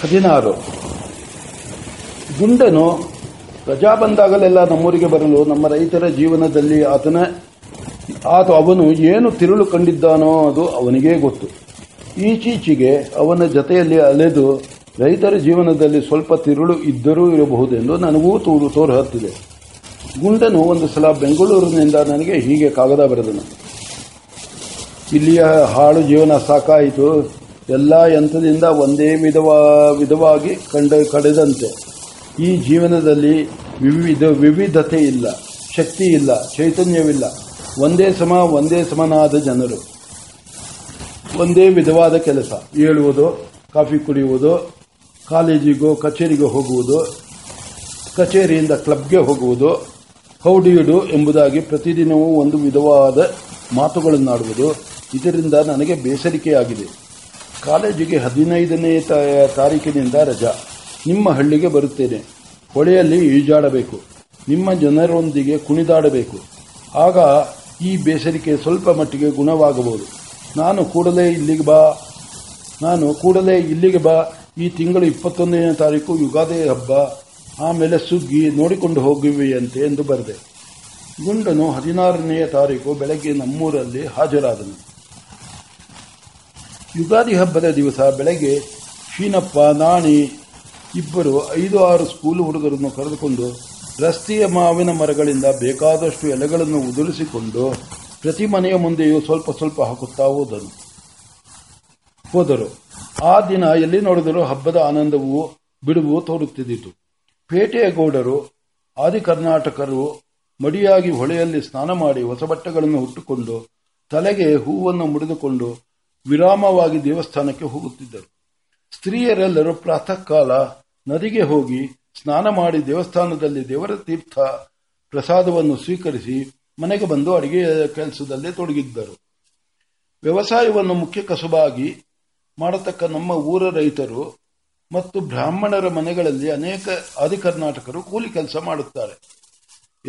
ಹದಿನಾರು. ಗುಂಡನು ರಜಾ ಬಂದಾಗಲೆಲ್ಲ ನಮ್ಮೂರಿಗೆ ಬರಲು, ನಮ್ಮ ರೈತರ ಜೀವನದಲ್ಲಿ ಆತನ, ಆತ ಅವನು ಏನು ತಿರುಳು ಕಂಡಿದ್ದಾನೋ ಅದು ಅವನಿಗೇ ಗೊತ್ತು. ಈಚೀಚೆಗೆ ಅವನ ಜತೆಯಲ್ಲಿ ಅಲೆದು ರೈತರ ಜೀವನದಲ್ಲಿ ಸ್ವಲ್ಪ ತಿರುಳು ಇದ್ದರೂ ಇರಬಹುದೆಂದು ನನಗೂ ತೋರು ತೋರು ಹತ್ತಿದೆ ಗುಂಡನು ಒಂದು ಸಲ ಬೆಂಗಳೂರಿನಿಂದ ನನಗೆ ಹೀಗೆ ಕಾಗದ ಬರೆದನು. ಇಲ್ಲಿಯ ಹಾಳು ಜೀವನ ಸಾಕಾಯಿತು. ಎಲ್ಲ ಯಂತ್ರದಿಂದ ಒಂದೇ ವಿಧವಾ, ವಿಧವಾಗಿ ಕಂಡ ಕಡೆದಂತೆ ಈ ಜೀವನದಲ್ಲಿ ವಿವಿಧ, ವಿವಿಧತೆ ಇಲ್ಲ, ಶಕ್ತಿ ಇಲ್ಲ, ಚೈತನ್ಯವಿಲ್ಲ. ಒಂದೇ ಸಮ, ಒಂದೇ ಸಮನಾದ ಜನರು. ಒಂದೇ ವಿಧವಾದ ಕೆಲಸ. ಏಳುವುದು, ಕಾಫಿ ಕುಡಿಯುವುದು, ಕಾಲೇಜಿಗೋ, ಕಚೇರಿಗೆ ಹೋಗುವುದು, ಕಚೇರಿಯಿಂದ ಕ್ಲಬ್ಗೆ ಹೋಗುವುದು ಹೌಡಿಯುಡು ಎಂಬುದಾಗಿ ಪ್ರತಿದಿನವೂ ಒಂದು ವಿಧವಾದ ಮಾತುಗಳನ್ನಾಡುವುದು, ಇದರಿಂದ ನನಗೆ ಬೇಸರಿಕೆಯಾಗಿದೆ. ಕಾಲೇಜಿಗೆ ಹದಿನೈದನೇ ತಾರೀಕಿನಿಂದ ರಜಾ. ನಿಮ್ಮ ಹಳ್ಳಿಗೆ ಬರುತ್ತೇನೆ. ಹೊಳೆಯಲ್ಲಿ ಈಜಾಡಬೇಕು. ನಿಮ್ಮ ಜನರೊಂದಿಗೆ ಕುಣಿದಾಡಬೇಕು. ಆಗ ಈ ಬೇಸರಿಕೆ ಸ್ವಲ್ಪ ಮಟ್ಟಿಗೆ ಗುಣವಾಗಬಹುದು. ನಾನು ಕೂಡಲೇ ಇಲ್ಲಿಗೆ ಬಾ. ನಾನು ಕೂಡಲೇ ಇಲ್ಲಿಗೆ ಬಾ. ಈ ತಿಂಗಳು ಇಪ್ಪತ್ತೊಂದನೇ ತಾರೀಕು ಯುಗಾದಿ ಹಬ್ಬ. ಆಮೇಲೆ ಸುಗ್ಗಿ ನೋಡಿಕೊಂಡು ಹೋಗುವೆಯಂತೆ ಎಂದು ಬರೆದೆ. ಗುಂಡನು ಹದಿನಾರನೆಯ ತಾರೀಕು ಬೆಳಗ್ಗೆ ನಮ್ಮೂರಲ್ಲಿ ಹಾಜರಾದನು. ಯುಗಾದಿ ಹಬ್ಬದ ದಿವಸ ಬೆಳಗ್ಗೆ ಶೀನಪ್ಪ ನಾಣಿ, ಇಬ್ಬರು ಐದು, ಆರು ಸ್ಕೂಲ್ ಹುಡುಗರನ್ನು ಕರೆದುಕೊಂಡು ರಸ್ತೆಯ ಮಾವಿನ ಮರಗಳಿಂದ ಬೇಕಾದಷ್ಟು ಎಲೆಗಳನ್ನು ಉದುರಿಸಿಕೊಂಡು ಪ್ರತಿ ಮನೆಯ ಮುಂದೆಯೂ ಸ್ವಲ್ಪ ಸ್ವಲ್ಪ ಹಾಕುತ್ತಾ ಹೋದರು. ಹೋದರು. ಆ ದಿನ ಎಲ್ಲಿ ನೋಡಿದರೂ ಹಬ್ಬದ ಆನಂದವು ಬಿಡುವು ತೋರುತ್ತಿದ್ದಿತು. ಪೇಟೆಯ ಗೌಡರು, ಆದಿ ಕರ್ನಾಟಕರು ಮಡಿಯಾಗಿ ಹೊಳೆಯಲ್ಲಿ ಸ್ನಾನ ಮಾಡಿ ಹೊಸ ಬಟ್ಟೆಗಳನ್ನು ಹುಟ್ಟುಕೊಂಡು ತಲೆಗೆ ಹೂವನ್ನು ಮುಡಿದುಕೊಂಡು ವಿರಾಮವಾಗಿ ದೇವಸ್ಥಾನಕ್ಕೆ ಹೋಗುತ್ತಿದ್ದರು. ಸ್ತ್ರೀಯರೆಲ್ಲರೂ ಪ್ರಾತಃ ಕಾಲ ನದಿಗೆ ಹೋಗಿ ಸ್ನಾನ ಮಾಡಿ ದೇವಸ್ಥಾನದಲ್ಲಿ ದೇವರ ತೀರ್ಥ ಪ್ರಸಾದವನ್ನು ಸ್ವೀಕರಿಸಿ ಮನೆಗೆ ಬಂದು ಅಡಿಗೆ ಕೆಲಸದಲ್ಲಿ ತೊಡಗಿದ್ದರು. ವ್ಯವಸಾಯವನ್ನು ಮುಖ್ಯ ಕಸುಬಾಗಿ ಮಾಡತಕ್ಕ ನಮ್ಮ ಊರ ರೈತರು ಮತ್ತು ಬ್ರಾಹ್ಮಣರ ಮನೆಗಳಲ್ಲಿ ಅನೇಕ ಆದಿ ಕರ್ನಾಟಕರು ಕೂಲಿ ಕೆಲಸ ಮಾಡುತ್ತಾರೆ.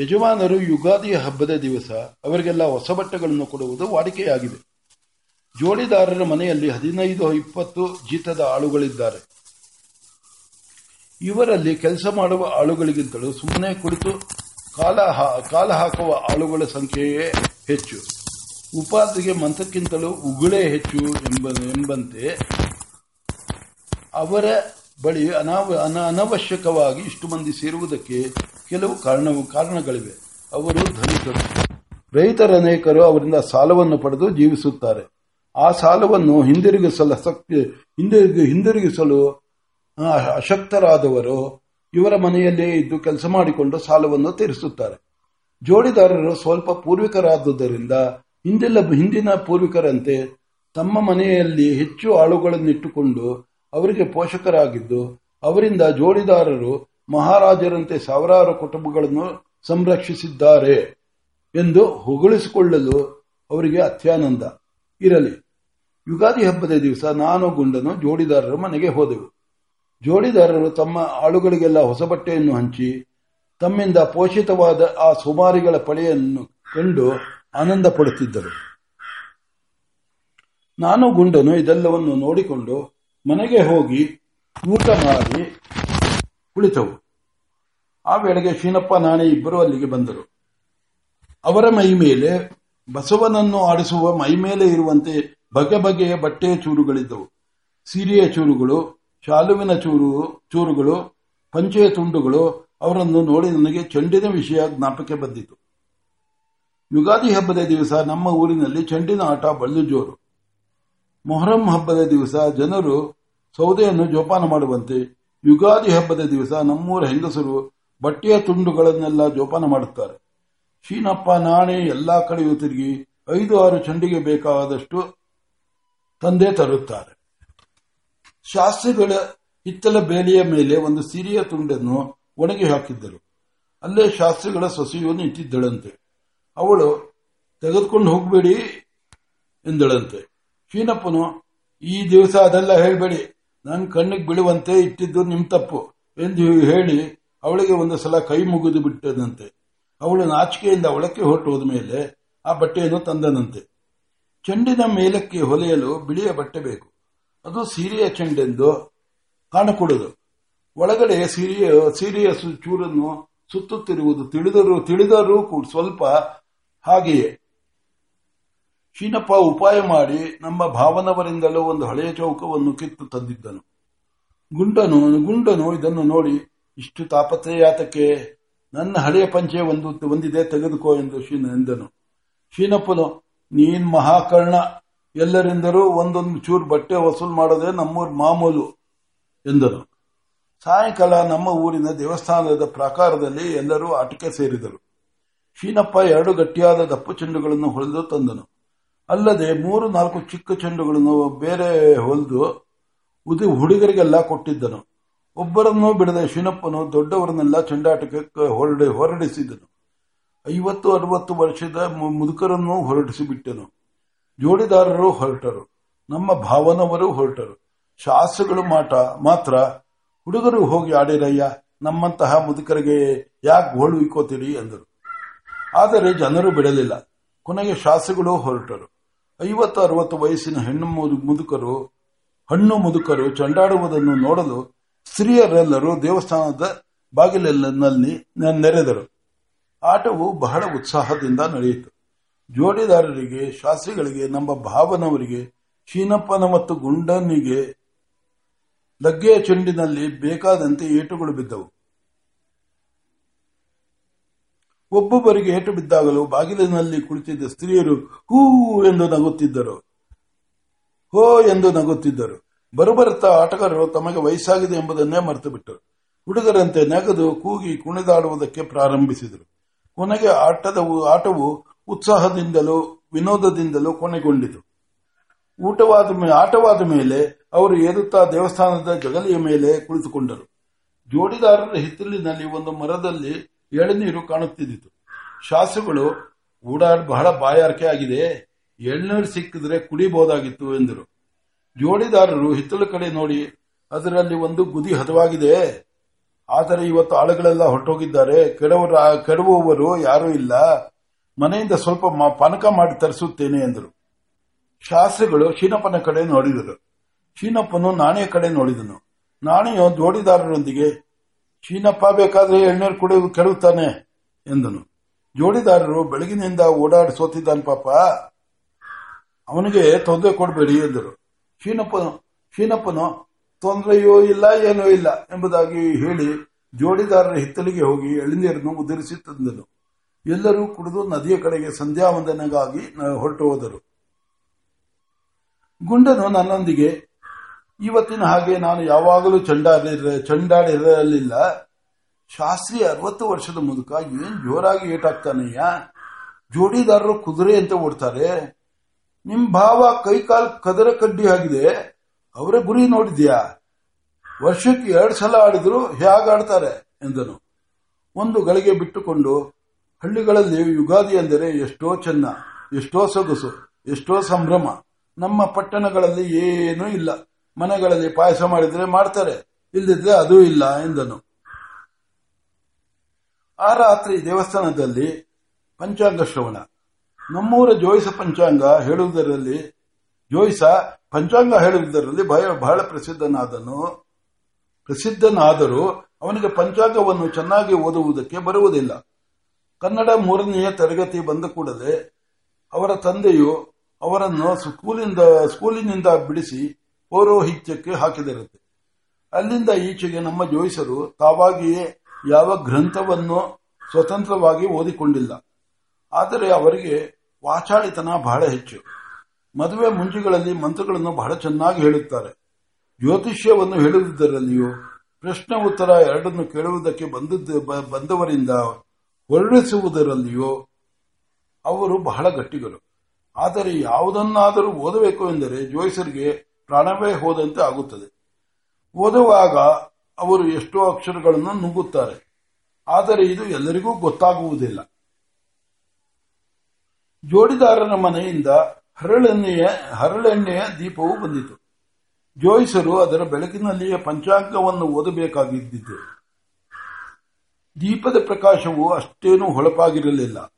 ಯಜಮಾನರು ಯುಗಾದಿಯ ಹಬ್ಬದ ದಿವಸ ಅವರಿಗೆಲ್ಲ ಹೊಸ ಬಟ್ಟೆಗಳನ್ನು ಕೊಡುವುದು ವಾಡಿಕೆಯಾಗಿದೆ. ಜೋಡಿದಾರರ ಮನೆಯಲ್ಲಿ ಹದಿನೈದು, ಇಪ್ಪತ್ತು ಜೀತದ ಆಳುಗಳಿದ್ದಾರೆ. ಇವರಲ್ಲಿ ಕೆಲಸ ಮಾಡುವ ಆಳುಗಳಿಗಿಂತಲೂ ಸುಮ್ಮನೆ ಕುಳಿತು ಕಾಲ ಕಾಲ ಹಾಕುವ ಆಳುಗಳ ಸಂಖ್ಯೆಯೇ ಹೆಚ್ಚು. ಉಪಾಧಿಗೆ ಮಂತಕ್ಕಿಂತಲೂ ಉಗುಳೇ ಹೆಚ್ಚು ಎಂಬ, ಎಂಬಂತೆ ಅವರ ಬಳಿ ಅನಾವ, ಅನ- ಅನವಶ್ಯಕವಾಗಿ ಇಷ್ಟು ಮಂದಿ ಸೇರುವುದಕ್ಕೆ ಕೆಲವು ಕಾರಣ ಕಾರಣಗಳಿವೆ. ಅವರು ಧನಿಕರು. ರೈತರ ಅನೇಕರು ಅವರಿಂದ ಸಾಲವನ್ನು ಪಡೆದು ಜೀವಿಸುತ್ತಾರೆ. ಆ ಸಾಲವನ್ನು ಹಿಂದಿರುಗಿಸಲು ಹಿಂದಿರುಗಿ ಹಿಂದಿರುಗಿಸಲು ಅಶಕ್ತರಾದವರು ಇವರ ಮನೆಯಲ್ಲೇ ಇದ್ದು ಕೆಲಸ ಮಾಡಿಕೊಂಡು ಸಾಲವನ್ನು ತೀರಿಸುತ್ತಾರೆ. ಜೋಡಿದಾರರು ಸ್ವಲ್ಪ ಪೂರ್ವಿಕರಾದುದರಿಂದ ಹಿಂದೆಲ್ಲ ಹಿಂದಿನ ಪೂರ್ವಿಕರಂತೆ ತಮ್ಮ ಮನೆಯಲ್ಲಿ ಹೆಚ್ಚು ಆಳುಗಳನ್ನಿಟ್ಟುಕೊಂಡು ಅವರಿಗೆ ಪೋಷಕರಾಗಿದ್ದು, ಅವರಿಂದ ಜೋಡಿದಾರರು ಮಹಾರಾಜರಂತೆ ಸಾವಿರಾರು ಕುಟುಂಬಗಳನ್ನು ಸಂರಕ್ಷಿಸಿದ್ದಾರೆ ಎಂದು ಹೊಗಳಿಸಿಕೊಳ್ಳಲು ಅವರಿಗೆ ಅತ್ಯಾನಂದ ಇರಲಿ. ಯುಗಾದಿ ಹಬ್ಬದ ದಿವಸ ನಾನು ಗುಂಡನು ಜೋಡಿದಾರರ ಮನೆಗೆ ಹೋದೆವು. ಜೋಡಿದಾರರು ತಮ್ಮ ಆಳುಗಳಿಗೆಲ್ಲ ಹೊಸ ಬಟ್ಟೆಯನ್ನು ಹಂಚಿ, ತಮ್ಮಿಂದ ಪೋಷಿತವಾದ ಆ ಸುಮಾರಿಗಳ ಪಳೆಯನ್ನು ಕಂಡು ಆನಂದ ಪಡುತ್ತಿದ್ದರು ನಾನು ಗುಂಡನು ಇದೆಲ್ಲವನ್ನು ನೋಡಿಕೊಂಡು ಮನೆಗೆ ಹೋಗಿ ಊಟ ಮಾಡಿ ಕುಳಿತವು. ಆ ವೇಳೆಗೆ ಶೀನಪ್ಪ, ನಾಣೆ ಇಬ್ಬರು ಅಲ್ಲಿಗೆ ಬಂದರು. ಅವರ ಮೈ ಮೇಲೆ ಬಸವನನ್ನು ಆಡಿಸುವ ಮೈ ಮೇಲೆ ಇರುವಂತೆ ಬಗೆ ಬಗೆಯ ಬಟ್ಟೆಯ ಚೂರುಗಳಿದ್ದವು. ಸೀರೆಯ ಚೂರುಗಳು, ಶಾಲುವಿನ ಚೂರು, ಚೂರುಗಳು ಪಂಚೆಯ ತುಂಡುಗಳು, ಅವರನ್ನು ನೋಡಿ ನನಗೆ ಚೆಂಡಿನ ವಿಷಯ ಜ್ಞಾಪಕ ಬಂದಿತು. ಯುಗಾದಿ ಹಬ್ಬದ ದಿವಸ ನಮ್ಮ ಊರಿನಲ್ಲಿ ಚೆಂಡಿನ ಆಟ ಬಳ್ಳು ಜೋರು. ಮೊಹರಂ ಹಬ್ಬದ ದಿವಸ ಜನರು ಸೌದೆಯನ್ನು ಜೋಪಾನ ಮಾಡುವಂತೆ ಯುಗಾದಿ ಹಬ್ಬದ ದಿವಸ ನಮ್ಮೂರ ಹೆಂಗಸರು ಬಟ್ಟೆಯ ತುಂಡುಗಳನ್ನೆಲ್ಲ ಜೋಪಾನ ಮಾಡುತ್ತಾರೆ. ಶೀನಪ್ಪ ನಾಣೆ ಎಲ್ಲಾ ಕಡೆಯೂ ತಿರುಗಿ ಐದು ಆರು ಚಂಡಿಗೆ ಬೇಕಾದಷ್ಟು ತಂದೆ ತರುತ್ತಾರೆ. ಶಾಸ್ತ್ರಿಗಳ ಹಿತ್ತಲ ಬೇಲಿಯ ಮೇಲೆ ಒಂದು ಸಿರಿಯ ತುಂಡನ್ನು ಒಣಗಿ ಹಾಕಿದ್ದರು. ಅಲ್ಲೇ ಶಾಸ್ತ್ರಿಗಳ ಸೊಸೆಯು ನಿಂತಿದ್ದಳಂತೆ ಅವಳು, ತೆಗೆದುಕೊಂಡು ಹೋಗಬೇಡಿ ಎಂದಳಂತೆ. ಶೀನಪ್ಪನು ಈ ದಿವಸ ಅದೆಲ್ಲ ಹೇಳಬೇಡಿ. ನನ್ನ ಕಣ್ಣಿಗೆ ಬೀಳುವಂತೆ ಇಟ್ಟಿದ್ದು ನಿಮ್ ತಪ್ಪು ಎಂದು ಹೇಳಿ ಅವಳಿಗೆ ಒಂದು ಸಲ ಕೈ ಮುಗಿದು ಬಿಟ್ಟದಂತೆ ಅವಳು ನಾಚಿಕೆಯಿಂದ ಒಳಕ್ಕೆ ಹೊರಟು ಹೋದ ಮೇಲೆ ಆ ಬಟ್ಟೆಯನ್ನು ತಂದನಂತೆ. ಚೆಂಡಿನ ಮೇಲಕ್ಕೆ ಹೊಲೆಯಲು ಬಿಳಿಯ ಬಟ್ಟೆ ಬೇಕು. ಅದು ಸೀರೆಯ ಚೆಂಡೆಂದು ಕಾಣಕೊಡದು. ಒಳಗಡೆ ಸಿರಿಯ, ಸೀರೆಯ ಚೂರನ್ನು ಸುತ್ತುತ್ತಿರುವುದು ತಿಳಿದರೂ ತಿಳಿದರೂ ಕೂಡ ಸ್ವಲ್ಪ ಹಾಗೆಯೇ. ಶೀನಪ್ಪ ಉಪಾಯ ಮಾಡಿ ನಮ್ಮ ಭಾವನವರಿಂದಲೂ ಒಂದು ಹಳೆಯ ಚೌಕವನ್ನು ಕಿತ್ತು ತಂದಿದ್ದನು. ಗುಂಡನು ಗುಂಡನು ಇದನ್ನು ನೋಡಿ ಇಷ್ಟು ತಾಪತ್ರಯಾತಕ್ಕೆ ನನ್ನ ಹಳೆಯ ಪಂಚೆ ಒಂದು, ಒಂದಿದೆ ತೆಗೆದುಕೋ ಎಂದು ಎಂದನು. ಶೀನಪ್ಪನು ನೀನ್ ಮಹಾಕರ್ಣ, ಎಲ್ಲರಿಂದಲೂ ಒಂದೊಂದು ಚೂರು ಬಟ್ಟೆ ವಸೂಲು ಮಾಡೋದೇ ನಮ್ಮೂರ್ ಮಾಮೂಲು ಎಂದರು. ಸಾಯಂಕಾಲ ನಮ್ಮ ಊರಿನ ದೇವಸ್ಥಾನದ ಪ್ರಾಕಾರದಲ್ಲಿ ಎಲ್ಲರೂ ಆಟಕ್ಕೆ ಸೇರಿದರು. ಶೀನಪ್ಪ ಎರಡು ಗಟ್ಟಿಯಾದ ದಪ್ಪು ಚೆಂಡುಗಳನ್ನು ಹೊಲಿದು ತಂದನು. ಅಲ್ಲದೆ ಮೂರು ನಾಲ್ಕು ಚಿಕ್ಕ ಚೆಂಡುಗಳನ್ನು ಬೇರೆ ಹೊಲಿದು ಉದಿ ಹುಡುಗರಿಗೆಲ್ಲ ಕೊಟ್ಟಿದ್ದನು. ಒಬ್ಬರನ್ನೂ ಬಿಡದೆ ಶೀನಪ್ಪನು ದೊಡ್ಡವರನ್ನೆಲ್ಲ ಚೆಂಡಾಟಕ್ಕೆ ಹೊರಡಿಸಿದನು. ಐವತ್ತು, ಅರವತ್ತು ವರ್ಷದ ಮುದುಕರನ್ನು ಹೊರಡಿಸಿಬಿಟ್ಟನು ಹೊರಡಿಸಿ ಬಿಟ್ಟನು ಜೋಡಿದಾರರು ಹೊರಟರು. ನಮ್ಮ ಭಾವನವರು ಹೊರಟರು. ಶಾಸ್ತ್ರಗಳು ಮಾಟ, ಮಾತ್ರ, ಹುಡುಗರು ಹೋಗಿ ಆಡಿರಯ್ಯ, ನಮ್ಮಂತಹ ಮುದುಕರಿಗೆ ಯಾಕೆ ಗೋಳು ಇಕ್ಕೋತೀರಿ ಎಂದರು ಆದರೆ ಜನರು ಬಿಡಲಿಲ್ಲ. ಕೊನೆಗೆ ಶಾಸ್ತ್ರಗಳು ಹೊರಟರು. ಐವತ್ತು, ಅರವತ್ತು ವಯಸ್ಸಿನ ಹೆಣ್ಣು ಮುದು- ಮುದುಕರು, ಹಣ್ಣು ಮುದುಕರು ಚಂಡಾಡುವುದನ್ನು ನೋಡಲು ಸ್ತ್ರೀಯರೆಲ್ಲರೂ ದೇವಸ್ಥಾನದ ಬಾಗಿಲಿನಲ್ಲಿ ನೆರೆದರು. ಆಟವು ಬಹಳ ಉತ್ಸಾಹದಿಂದ ನಡೆಯಿತು. ಜೋಡಿದಾರರಿಗೆ, ಶಾಸ್ತ್ರಿಗಳಿಗೆ, ನಮ್ಮ ಭಾವನವರಿಗೆ ಶೀನಪ್ಪನ ಮತ್ತು ಗುಂಡನಿಗೆ ಲಗ್ಗೆಯ ಚೆಂಡಿನಲ್ಲಿ ಬೇಕಾದಂತೆ ಏಟುಗಳು ಬಿದ್ದವು. ಒಬ್ಬೊಬ್ಬರಿಗೆ ಏಟು ಬಿದ್ದಾಗಲೂ ಬಾಗಿಲಿನಲ್ಲಿ ಕುಳಿತಿದ್ದ ಸ್ತ್ರೀಯರು, ಹೂ ಎಂದು ನಗುತ್ತಿದ್ದರು. ಹೋ ಎಂದು ನಗುತ್ತಿದ್ದರು. ಬರುಬರುತ್ತಾ ಆಟಗಾರರು ತಮಗೆ ವಯಸ್ಸಾಗಿದೆ ಎಂಬುದನ್ನೇ ಮರೆತು ಬಿಟ್ಟರು ಹುಡುಗರಂತೆ ನಗದು, ಕೂಗಿ ಕುಣಿದಾಡುವುದಕ್ಕೆ ಪ್ರಾರಂಭಿಸಿದರು. ಕೊನೆಗೆ ಆಟದ ಆಟವು ಉತ್ಸಾಹದಿಂದಲೂ ವಿನೋದದಿಂದಲೂ ಕೊನೆಗೊಂಡಿತು. ಊಟವಾದ ಆಟವಾದ ಮೇಲೆ ಅವರು ಏರುತ್ತಾ ದೇವಸ್ಥಾನದ ಜಗಲಿಯ ಮೇಲೆ ಕುಳಿತುಕೊಂಡರು. ಜೋಡಿದಾರರ ಹಿತ್ತಲಿನಲ್ಲಿ ಒಂದು ಮರದಲ್ಲಿ ಎಳನೀರು ಕಾಣುತ್ತಿದ್ದಿತು. ಶಾಸ್ತ್ರಿಗಳು ಊಡಾಡ್ ಬಹಳ ಬಾಯಾರಿಕೆ ಆಗಿದೆ. ಎಳ್ನೀರು ಸಿಕ್ಕಿದ್ರೆ ಕುಡಿಬಹುದಾಗಿತ್ತು ಎಂದರು. ಜೋಡಿದಾರರು ಹಿತ್ತಲ ಕಡೆ ನೋಡಿ, ಅದರಲ್ಲಿ ಒಂದು ಗುದಿ ಹದವಾಗಿದೆ. ಆದರೆ ಇವತ್ತು ಆಳುಗಳೆಲ್ಲ ಹೊರಟೋಗಿದ್ದಾರೆ. ಕೆಡವರ ಕೆಡವುವವರು ಯಾರೂ ಇಲ್ಲ. ಮನೆಯಿಂದ ಸ್ವಲ್ಪ ಪಾನಕ ಮಾಡಿ ತರಿಸುತ್ತೇನೆ ಎಂದರು. ಶಾಸ್ತ್ರಿಗಳು ಶೀನಪ್ಪನ ಕಡೆ ನೋಡಿದರು. ಶೀನಪ್ಪನು ನಾಣ್ಯ ಕಡೆ ನೋಡಿದನು. ನಾಣ್ಯ ಜೋಡಿದಾರರೊಂದಿಗೆ ಶೀನಪ್ಪ ಬೇಕಾದ್ರೆ ಎಣ್ಣೆ ಕುಡಿಯುವುದು ಕೆಡುತ್ತಾನೆ ಎಂದನು. ಜೋಡಿದಾರರು ಬೆಳಗಿನಿಂದ ಓಡಾಡಿ ಸೋತಿದ್ದಾನೆ ಪಾಪ. ಅವನಿಗೆ ತೊಂದರೆ ಕೊಡಬೇಡಿ ಎಂದರು. ಶೀನಪ್ಪನು ಶೀನಪ್ಪನು ತೊಂದರೆಯೂ ಇಲ್ಲ, ಏನೂ ಇಲ್ಲ ಎಂಬುದಾಗಿ ಹೇಳಿ ಜೋಡಿದಾರರ ಹಿತ್ತಲಿಗೆ ಹೋಗಿ ಎಳನೀರನ್ನು ಉದುರಿಸಿ ತಂದನು. ಎಲ್ಲರೂ ಕುಡಿದು ನದಿಯ ಕಡೆಗೆ ಸಂಧ್ಯಾ ವಂದನೆಗಾಗಿ ಹೊರಟು ಹೋದರು. ಗುಂಡನು ನನ್ನೊಂದಿಗೆ, ಇವತ್ತಿನ ಹಾಗೆ ನಾನು ಯಾವಾಗಲೂ ಚಂಡಾಡಿರ, ಚಂಡಾಡಿರಲಿಲ್ಲ. ಶಾಸ್ತ್ರಿ ಅರವತ್ತು ವರ್ಷದ ಮುದುಕ ಏನ್ ಜೋರಾಗಿ ಏಟಾಗ್ತಾನಯ್ಯ? ಜೋಡಿದಾರರು ಕುದುರೆ ಅಂತ ಓಡ್ತಾರೆ. ನಿಮ್ ಭಾವ ಕೈಕಾಲ್ ಕದರ ಕಡ್ಡಿ ಆಗಿದೆ. ಅವರ ಗುರಿ ನೋಡಿದ್ಯಾ? ವರ್ಷಕ್ಕೆ ಎರಡು ಸಲ ಆಡಿದ್ರು ಹೇಗಾಡ್ತಾರೆ ಎಂದನು. ಒಂದು ಗಳಿಗೆ ಬಿಟ್ಟುಕೊಂಡು ಹಳ್ಳಿಗಳಲ್ಲಿ ಯುಗಾದಿ ಎಂದರೆ ಎಷ್ಟೋ ಚೆನ್ನ, ಎಷ್ಟೋ ಸೊಗಸು, ಎಷ್ಟೋ ಸಂಭ್ರಮ. ನಮ್ಮ ಪಟ್ಟಣಗಳಲ್ಲಿ ಏನೂ ಇಲ್ಲ. ಮನೆಗಳಲ್ಲಿ ಪಾಯಸ ಮಾಡಿದ್ರೆ ಮಾಡ್ತಾರೆ ಇಲ್ಲದಿದ್ರೆ ಅದೂ ಇಲ್ಲ ಎಂದನು. ಆ ರಾತ್ರಿ ದೇವಸ್ಥಾನದಲ್ಲಿ ಪಂಚಾಂಗ ಶ್ರವಣ. ನಮ್ಮೂರ ಜೋಯಿಸ ಪಂಚಾಂಗ ಹೇಳುವುದರಲ್ಲಿ ಜೋಯಿಸ ಪಂಚಾಂಗ ಹೇಳುವುದರಲ್ಲಿ ಬಹಳ ಪ್ರಸಿದ್ಧನಾದನು. ಪ್ರಸಿದ್ಧನಾದರೂ ಅವನಿಗೆ ಪಂಚಾಂಗವನ್ನು ಚೆನ್ನಾಗಿ ಓದುವುದಕ್ಕೆ ಬರುವುದಿಲ್ಲ. ಕನ್ನಡ ಮೂರನೆಯ ತರಗತಿ ಬಂದ ಕೂಡಲೇ ಅವರ ತಂದೆಯು ಅವರನ್ನು ಸ್ಕೂಲಿಂದ, ಸ್ಕೂಲಿನಿಂದ ಬಿಡಿಸಿ ಪೌರೋಹಿತ್ಯಕ್ಕೆ ಹಾಕಿದಿರುತ್ತೆ ಅಲ್ಲಿಂದ ಈಚೆಗೆ ನಮ್ಮ ಜೋಯಿಸರು ತಾವಾಗಿಯೇ ಯಾವ ಗ್ರಂಥವನ್ನು ಸ್ವತಂತ್ರವಾಗಿ ಓದಿಕೊಂಡಿಲ್ಲ. ಆದರೆ ಅವರಿಗೆ ವಾಚಾಳಿತನ ಬಹಳ ಹೆಚ್ಚು. ಮದುವೆ ಮುಂಜಿಗಳಲ್ಲಿ ಮಂತ್ರಗಳನ್ನು ಬಹಳ ಚೆನ್ನಾಗಿ ಹೇಳುತ್ತಾರೆ. ಜ್ಯೋತಿಷ್ಯವನ್ನು ಹೇಳುವುದರಲ್ಲಿಯೂ ಪ್ರಶ್ನೆ ಉತ್ತರ ಎರಡನ್ನು ಕೇಳುವುದಕ್ಕೆ ಬಂದವರಿಂದ ಹೊರಡಿಸುವುದರಲ್ಲಿಯೂ ಅವರು ಬಹಳ ಗಟ್ಟಿಗಳು ಆದರೆ ಯಾವುದನ್ನಾದರೂ ಓದಬೇಕು ಎಂದರೆ ಜೋಯಿಸರಿಗೆ ಪ್ರಾಣವೇ ಹೋದಂತೆ ಆಗುತ್ತದೆ. ಓದುವಾಗ ಅವರು ಎಷ್ಟೋ ಅಕ್ಷರಗಳನ್ನು ನುಗ್ಗುತ್ತಾರೆ ಆದರೆ ಇದು ಎಲ್ಲರಿಗೂ ಗೊತ್ತಾಗುವುದಿಲ್ಲ. ಜೋಡಿದಾರನ ಮನೆಯಿಂದ ಹರಳೆಣ್ಣೆಯ ಹರಳೆಣ್ಣೆಯ ದೀಪವು ಬಂದಿತು. ಜೋಯಿಸರು ಅದರ ಬೆಳಕಿನಲ್ಲಿಯೇ ಪಂಚಾಂಗವನ್ನು ಓದಬೇಕಾಗಿದ್ದಿತು. ದೀಪದ ಪ್ರಕಾಶವು ಅಷ್ಟೇನೂ ಹೊಳಪಾಗಿರಲಿಲ್ಲ.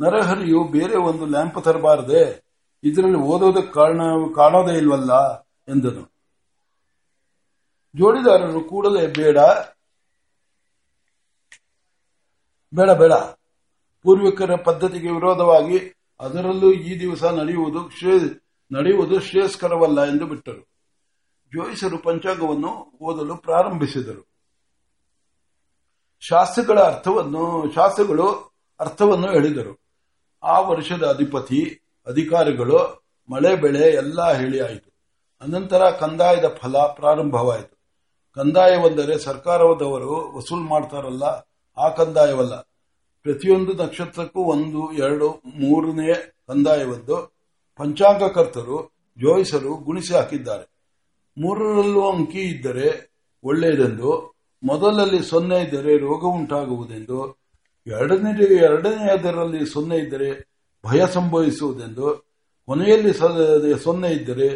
ನರಹರಿಯು ಬೇರೆ ಒಂದು ಲ್ಯಾಂಪ್ ತರಬಾರದೆ, ಇದರಲ್ಲಿ ಓದೋದಕ್ಕೆ ಕಾರಣ, ಕಾಣೋದೇ ಇಲ್ವಲ್ಲ ಎಂದನು. ಜೋಡಿದಾರರು ಕೂಡಲೇ, ಬೇಡ ಬೇಡ ಬೇಡ, ಪೂರ್ವಿಕರ ಪದ್ಧತಿಗೆ ವಿರೋಧವಾಗಿ ಅದರಲ್ಲೂ ಈ ದಿವಸ ನಡೆಯುವುದು ನಡೆಯುವುದು ಶ್ರೇಯಸ್ಕರವಲ್ಲ ಎಂದು ಬಿಟ್ಟರು. ಜೋಯಿಸರು ಪಂಚಾಂಗವನ್ನು ಓದಲು ಪ್ರಾರಂಭಿಸಿದರು. ಶಾಸ್ತ್ರಗಳ ಅರ್ಥವನ್ನು, ಶಾಸ್ತ್ರಗಳು ಅರ್ಥವನ್ನು ಹೇಳಿದರು. ಆ ವರ್ಷದ ಅಧಿಪತಿ, ಅಧಿಕಾರಿಗಳು, ಮಳೆ ಬೆಳೆ ಎಲ್ಲ ಹೇಳಿ ಆಯಿತು. ಅನಂತರ ಕಂದಾಯದ ಫಲ ಪ್ರಾರಂಭವಾಯಿತು. ಕಂದಾಯವೆಂದರೆ ಸರ್ಕಾರದವರು ವಸೂಲ್ ಮಾಡ್ತಾರಲ್ಲ, ಆ ಕಂದಾಯವಲ್ಲ. ಪ್ರತಿಯೊಂದು ನಕ್ಷತ್ರಕ್ಕೂ ಒಂದು, ಎರಡು, ಮೂರನೇ ಕಂದಾಯವದ್ದು ಪಂಚಾಂಗಕರ್ತರು ಜೋಯಿಸರು ಗುಣಿಸಿ ಹಾಕಿದ್ದಾರೆ. ಮೂರರಲ್ಲೂ ಅಂಕಿ ಇದ್ದರೆ ಒಳ್ಳೆಯದೆಂದು, ಮೊದಲಲ್ಲಿ ಸೊನ್ನೆ ಇದ್ದರೆ ರೋಗ ಉಂಟಾಗುವುದೆಂದು ಎರಡನೇ ಎರಡನೆಯದರಲ್ಲಿ ಸೊನ್ನೆ ಇದ್ದರೆ ಭಯ ಸಂಭವಿಸುವುದೆಂದು, ಕೊನೆಯಲ್ಲಿ ಸೊನ್ನೆ ಇದ್ದರೆ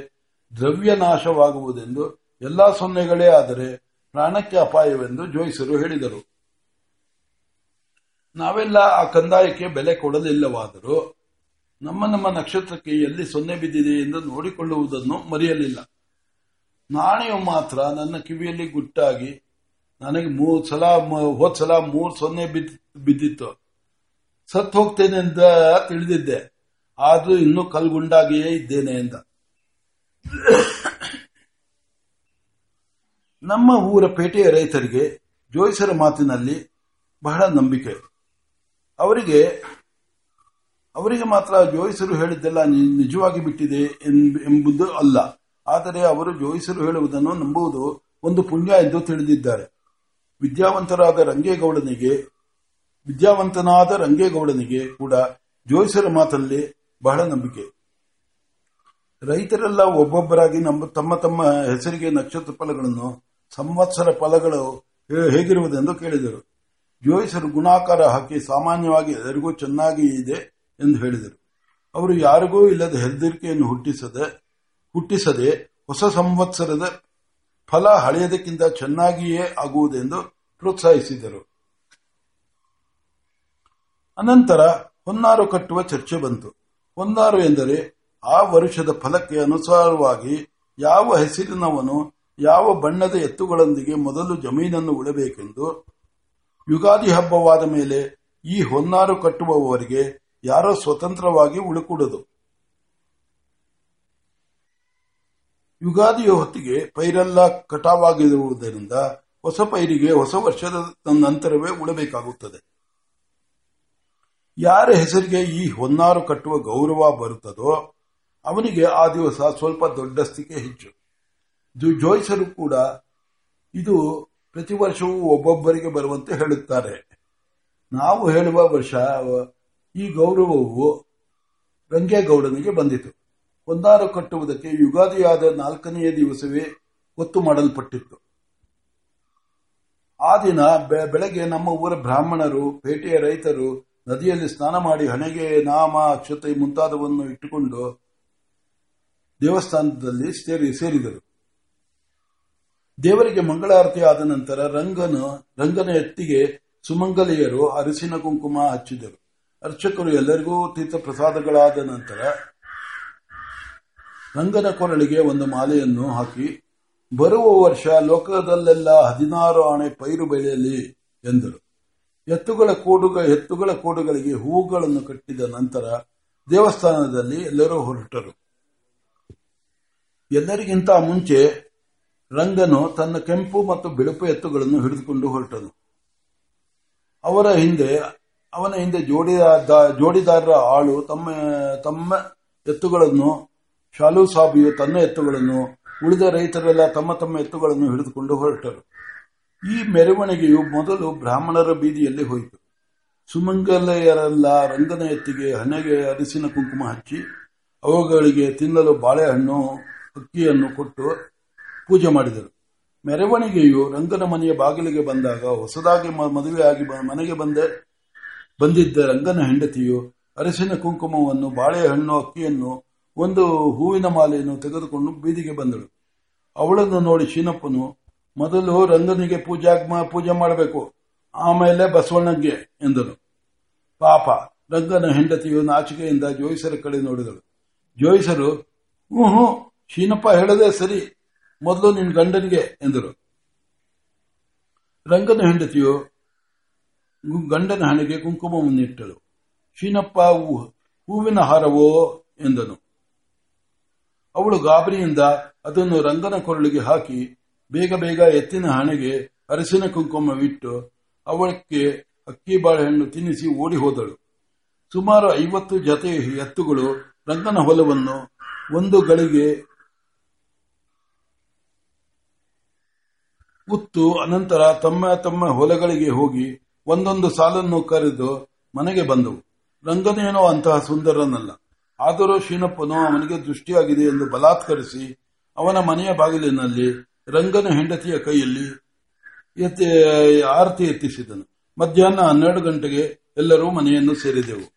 ದ್ರವ್ಯ ನಾಶವಾಗುವುದೆಂದು, ಎಲ್ಲಾ ಸೊನ್ನೆಗಳೇ ಆದರೆ ಪ್ರಾಣಕ್ಕೆ ಅಪಾಯವೆಂದು ಜೋಯಿಸರು ಹೇಳಿದರು. ನಾವೆಲ್ಲ ಆ ಕಂದಾಯಕ್ಕೆ ಬೆಲೆ ಕೊಡಲಿಲ್ಲವಾದರೂ ನಮ್ಮ ನಮ್ಮ ನಕ್ಷತ್ರಕ್ಕೆ ಎಲ್ಲಿ ಸೊನ್ನೆ ಬಿದ್ದಿದೆ ಎಂದು ನೋಡಿಕೊಳ್ಳುವುದನ್ನು ಮರೆಯಲಿಲ್ಲ. ನಾಣೆಯು ಮಾತ್ರ ನನ್ನ ಕಿವಿಯಲ್ಲಿ ಗುಟ್ಟಾಗಿ ನನಗೆ ಮೂರ್ ಸಲ ಹೋದ್ ಸಲ ಮೂರ್ ಸೊನ್ನೆ ಬಿದ್ದ್- ಬಿದ್ದಿತ್ತು. ಸತ್ ಹೋಗ್ತೇನೆ ಅಂತ ತಿಳಿದಿದ್ದೆ. ಆದ್ರೂ ಇನ್ನೂ ಕಲ್ಗುಂಡಾಗಿಯೇ ಇದ್ದೇನೆ ಎಂದ. ನಮ್ಮ ಊರ ಪೇಟೆಯ ರೈತರಿಗೆ ಜೋಯಿಸರ ಮಾತಿನಲ್ಲಿ ಬಹಳ ನಂಬಿಕೆ. ಅವರಿಗೆ ಅವರಿಗೆ ಮಾತ್ರ ಜೋಯಿಸರು ಹೇಳಿದ್ದೆಲ್ಲ ನಿಜವಾಗಿ ಬಿಟ್ಟಿದೆ ಎಂಬುದು ಅಲ್ಲ. ಆದರೆ ಅವರು ಜೋಯಿಸರು ಹೇಳುವುದನ್ನು ನಂಬುವುದು ಒಂದು ಪುಣ್ಯ ಎಂದು ತಿಳಿದಿದ್ದಾರೆ. ವಿದ್ಯಾವಂತರಾದ ರಂಗೇಗೌಡನಿಗೆ, ವಿದ್ಯಾವಂತನಾದ ರಂಗೇಗೌಡನಿಗೆ ಕೂಡ ಜೋಯಿಸರ ಮಾತಲ್ಲಿ ಬಹಳ ನಂಬಿಕೆ. ರೈತರೆಲ್ಲ ಒಬ್ಬೊಬ್ಬರಾಗಿ ನಮ್ಮ ತಮ್ಮ ತಮ್ಮ ಹೆಸರಿಗೆ ನಕ್ಷತ್ರ ಫಲಗಳನ್ನು, ಸಂವತ್ಸರ ಫಲಗಳು ಹೇಗಿರುವುದೆಂದು ಕೇಳಿದರು. ಜೋಯಿಸರು ಗುಣಾಕಾರ ಹಾಕಿ ಸಾಮಾನ್ಯವಾಗಿ ಎಲ್ಲರಿಗೂ ಚೆನ್ನಾಗಿ ಇದೆ ಎಂದು ಹೇಳಿದರು. ಅವರು ಯಾರಿಗೂ ಇಲ್ಲದ ಹೆದರಿಕೆಯನ್ನು ಹುಟ್ಟಿಸದೆ ಹುಟ್ಟಿಸದೆ ಹೊಸ ಸಂವತ್ಸರದ ಫಲ ಹಳೆಯದಕ್ಕಿಂತ ಚೆನ್ನಾಗಿಯೇ ಆಗುವುದೆಂದು ಪ್ರೋತ್ಸಾಹಿಸಿದರು. ಅನಂತರ ಹೊನ್ನಾರು ಕಟ್ಟುವ ಚರ್ಚೆ ಬಂತು. ಹೊನ್ನಾರು ಎಂದರೆ ಆ ವರುಷದ ಫಲಕ್ಕೆ ಅನುಸಾರವಾಗಿ ಯಾವ ಹೆಸರಿನವನು ಯಾವ ಬಣ್ಣದ ಎತ್ತುಗಳೊಂದಿಗೆ ಮೊದಲು ಜಮೀನನ್ನು ಉಳಬೇಕೆಂದು ಯುಗಾದಿ ಹಬ್ಬವಾದ ಮೇಲೆ ಈ ಹೊನ್ನಾರು ಕಟ್ಟುವವರಿಗೆ ಯಾರೋ ಸ್ವತಂತ್ರವಾಗಿ ಉಳುಕೂಡದು. ಯುಗಾದಿಯ ಹೊತ್ತಿಗೆ ಪೈರೆಲ್ಲ ಕಟಾವಾಗಿರುವುದರಿಂದ ಹೊಸ ಪೈರಿಗೆ ಹೊಸ ವರ್ಷದ ನಂತರವೇ ಉಳಬೇಕಾಗುತ್ತದೆ. ಯಾರ ಹೆಸರಿಗೆ ಈ ಹೊನ್ನಾರು ಕಟ್ಟುವ ಗೌರವ ಬರುತ್ತದೋ ಅವನಿಗೆ ಆ ದಿವಸ ಸ್ವಲ್ಪ ದೊಡ್ಡಸ್ತಿಕೆ ಹೆಚ್ಚು. ಜೋ- ಜೋಯಿಸರು ಕೂಡ ಇದು ಪ್ರತಿ ವರ್ಷವೂ ಒಬ್ಬೊಬ್ಬರಿಗೆ ಬರುವಂತೆ ಹೇಳುತ್ತಾರೆ. ನಾವು ಹೇಳುವ ವರ್ಷ, ಈ ಗೌರವವು ರಂಗೇಗೌಡನಿಗೆ ಬಂದಿತು. ಒಂದಾರ ಕಟ್ಟುವುದಕ್ಕೆ ಯುಗಾದಿಯಾದ ನಾಲ್ಕನೆಯ ದಿವಸವೇ ಒತ್ತು ಮಾಡಲ್ಪಟ್ಟಿತ್ತು. ಆ ದಿನ ಬೆಳಗ್ಗೆ ನಮ್ಮ ಊರ ಬ್ರಾಹ್ಮಣರು, ಪೇಟೆಯ ರೈತರು ನದಿಯಲ್ಲಿ ಸ್ನಾನ ಮಾಡಿ ಹಣೆಗೆ ನಾಮ, ಅಕ್ಷತೆ ಮುಂತಾದವನ್ನು ಇಟ್ಟುಕೊಂಡು ದೇವಸ್ಥಾನದಲ್ಲಿ ಸೇರಿ, ಸೇರಿದರು. ದೇವರಿಗೆ ಮಂಗಳಾರತಿ ಆದ ನಂತರ ರಂಗನ ರಂಗನ ಎತ್ತಿಗೆ ಸುಮಂಗಲಿಯರು ಅರಿಸಿನ ಕುಂಕುಮ ಹಚ್ಚಿದರು. ಅರ್ಚಕರು ಎಲ್ಲರಿಗೂ ತೀರ್ಥ ಪ್ರಸಾದಗಳಾದ ನಂತರ ರಂಗನ ಕೊರಳಿಗೆ ಒಂದು ಮಾಲೆಯನ್ನು ಹಾಕಿ, ಬರುವ ವರ್ಷ ಲೋಕದಲ್ಲೆಲ್ಲ ಹದಿನಾರು ಆಣೆ ಪೈರು ಬೆಳೆಯಲಿ ಎಂದರು. ಎತ್ತುಗಳ ಕೋಡುಗ, ಎತ್ತುಗಳ ಕೋಡುಗಳಿಗೆ ಹೂಗಳನ್ನು ಕಟ್ಟಿದ ನಂತರ ದೇವಸ್ಥಾನದಲ್ಲಿ ಎಲ್ಲರೂ ಹೊರಟರು. ಎಲ್ಲರಿಗಿಂತ ಮುಂಚೆ ರಂಗನು ತನ್ನ ಕೆಂಪು ಮತ್ತು ಬಿಳುಪು ಎತ್ತುಗಳನ್ನು ಹಿಡಿದುಕೊಂಡು ಹೊರಟನು. ಅವರ ಹಿಂದೆ, ಅವನ ಹಿಂದೆ ಜೋಡಿದಾರ ಜೋಡಿದಾರರ ಆಳು ತಮ್ಮ ತಮ್ಮ ಎತ್ತುಗಳನ್ನು, ಶಾಲು ಸಾಬಿಯು ತನ್ನ ಎತ್ತುಗಳನ್ನು, ಉಳಿದ ರೈತರೆಲ್ಲ ತಮ್ಮ ತಮ್ಮ ಎತ್ತುಗಳನ್ನು ಹಿಡಿದುಕೊಂಡು ಹೊರಟರು. ಈ ಮೆರವಣಿಗೆಯು ಮೊದಲು ಬ್ರಾಹ್ಮಣರ ಬೀದಿಯಲ್ಲಿ ಹೋಯಿತು. ಸುಮಂಗಲೆಯರೆಲ್ಲ ರಂಗನ ಎತ್ತಿಗೆ ಹಣೆಗೆ ಅರಿಸಿನ ಕುಂಕುಮ ಹಚ್ಚಿ, ಅವುಗಳಿಗೆ ತಿನ್ನಲು ಬಾಳೆಹಣ್ಣು, ಅಕ್ಕಿಯನ್ನು ಕೊಟ್ಟು ಪೂಜೆ ಮಾಡಿದರು. ಮೆರವಣಿಗೆಯು ರಂಗನ ಮನೆಯ ಬಾಗಿಲಿಗೆ ಬಂದಾಗ ಹೊಸದಾಗಿ ಮದುವೆಯಾಗಿ ಮನೆಗೆ ಬಂದ, ಬಂದಿದ್ದ ರಂಗನ ಹೆಂಡತಿಯು ಅರಸಿನ ಕುಂಕುಮವನ್ನು, ಬಾಳೆಹಣ್ಣು, ಅಕ್ಕಿಯನ್ನು, ಒಂದು ಹೂವಿನ ಮಾಲೆಯನ್ನು ತೆಗೆದುಕೊಂಡು ಬೀದಿಗೆ ಬಂದಳು. ಅವಳನ್ನು ನೋಡಿ ಶೀನಪ್ಪನು, ಮೊದಲು ರಂಗನಿಗೆ ಪೂಜಾ ಪೂಜೆ ಮಾಡಬೇಕು, ಆಮೇಲೆ ಬಸವಣ್ಣಗೆ ಎಂದನು. ಪಾಪ, ರಂಗನ ಹೆಂಡತಿಯು ನಾಚಿಕೆಯಿಂದ ಜೋಯಿಸರ ಕಡೆ ನೋಡಿದಳು. ಜೋಯಿಸರು ಹ್ಞೂ ಶೀನಪ್ಪ ಹೇಳದೆ ಸರಿ ಮೊದಲು ನಿನ್ನ ಗಂಡನಿಗೆ ಎಂದರು. ರಂಗನ ಹೆಂಡತಿಯು ಗಂಡನ ಹಣೆಗೆ ಕುಂಕುಮವನ್ನಿಟ್ಟಳು ಶೀನಪ್ಪ ಹೂವಿನ ಹಾರವೋ ಎಂದನು. ಅವಳು ಗಾಬರಿಯಿಂದ ಅದನ್ನು ರಂಗನ ಕೊರಳಿಗೆ ಹಾಕಿ ಬೇಗ ಬೇಗ ಎತ್ತಿನ ಹಣೆಗೆ ಅರಸಿನ ಕುಂಕುಮವಿಟ್ಟು ಅವಳಕ್ಕೆ ಅಕ್ಕಿ ಬಾಳೆಹಣ್ಣು ತಿನ್ನಿಸಿ ಓಡಿ ಹೋದಳು. ಸುಮಾರು ಐವತ್ತು ಜತೆ ಎತ್ತುಗಳು ರಂಗನ ಹೊಲವನ್ನು ಒಂದು ಗಳಿಗೆ ಉತ್ತು ಅನಂತರ ತಮ್ಮ ತಮ್ಮ ಹೊಲಗಳಿಗೆ ಹೋಗಿ ಒಂದೊಂದು ಸಾಲನ್ನು ಕರೆದು ಮನೆಗೆ ಬಂದವು. ರಂಗನೇನೋ ಅಂತಹ ಸುಂದರನಲ್ಲ. ಆದರೂ ಶೀನಪ್ಪನು ಅವನಿಗೆ ದೃಷ್ಟಿಯಾಗಿದೆ ಎಂದು ಬಲಾತ್ಕರಿಸಿ ಅವನ ಮನೆಯ ಬಾಗಿಲಿನಲ್ಲಿ ರಂಗನ ಹೆಂಡತಿಯ ಕೈಯಲ್ಲಿ ಎತ್ತಿ, ಆರತಿ ಎತ್ತಿಸಿದನು. ಮಧ್ಯಾಹ್ನ ಹನ್ನೆರಡು ಗಂಟೆಗೆ ಎಲ್ಲರೂ ಮನೆಯನ್ನು ಸೇರಿದೆವು.